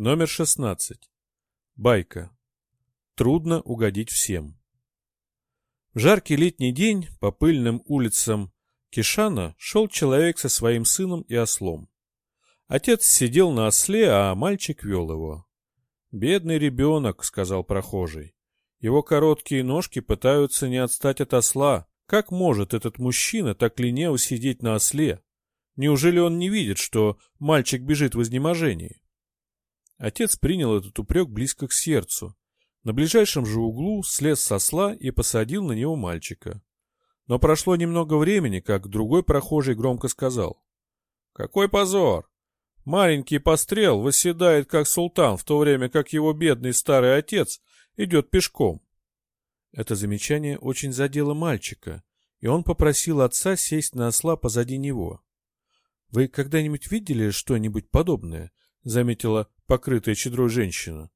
Номер 16. Байка. Трудно угодить всем. В жаркий летний день по пыльным улицам Кишана шел человек со своим сыном и ослом. Отец сидел на осле, а мальчик вел его. «Бедный ребенок», — сказал прохожий. «Его короткие ножки пытаются не отстать от осла. Как может этот мужчина так лениво сидеть на осле? Неужели он не видит, что мальчик бежит в изнеможении?» Отец принял этот упрек близко к сердцу. На ближайшем же углу слез со сла и посадил на него мальчика. Но прошло немного времени, как другой прохожий громко сказал. «Какой позор! Маленький пострел восседает как султан, в то время как его бедный старый отец идет пешком». Это замечание очень задело мальчика, и он попросил отца сесть на осла позади него. «Вы когда-нибудь видели что-нибудь подобное?» — заметила покрытая чедрой женщина.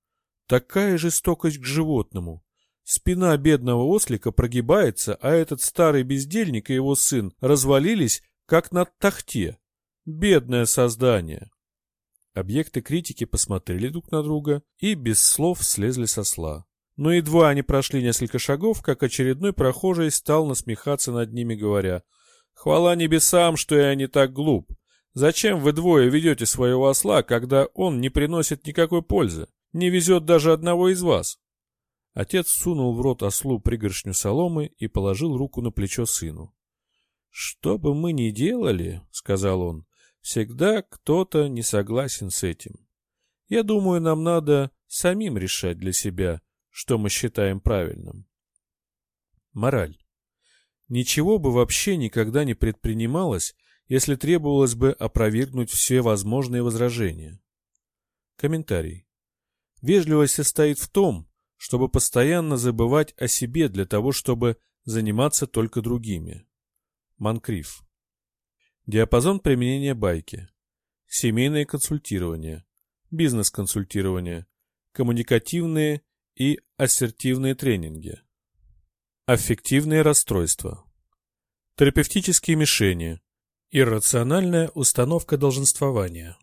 Такая жестокость к животному. Спина бедного ослика прогибается, а этот старый бездельник и его сын развалились, как на тахте. Бедное создание. Объекты критики посмотрели друг на друга и без слов слезли со сла. Но едва они прошли несколько шагов, как очередной прохожий стал насмехаться над ними, говоря, «Хвала небесам, что я не так глуп. Зачем вы двое ведете своего осла, когда он не приносит никакой пользы? Не везет даже одного из вас. Отец сунул в рот ослу пригоршню соломы и положил руку на плечо сыну. «Что бы мы ни делали, — сказал он, — всегда кто-то не согласен с этим. Я думаю, нам надо самим решать для себя, что мы считаем правильным». Мораль. Ничего бы вообще никогда не предпринималось, если требовалось бы опровергнуть все возможные возражения. Комментарий. Вежливость состоит в том, чтобы постоянно забывать о себе для того, чтобы заниматься только другими. Манкриф. Диапазон применения байки. Семейное консультирование. Бизнес-консультирование. Коммуникативные и ассертивные тренинги. Аффективные расстройства. Терапевтические мишени. Иррациональная установка долженствования.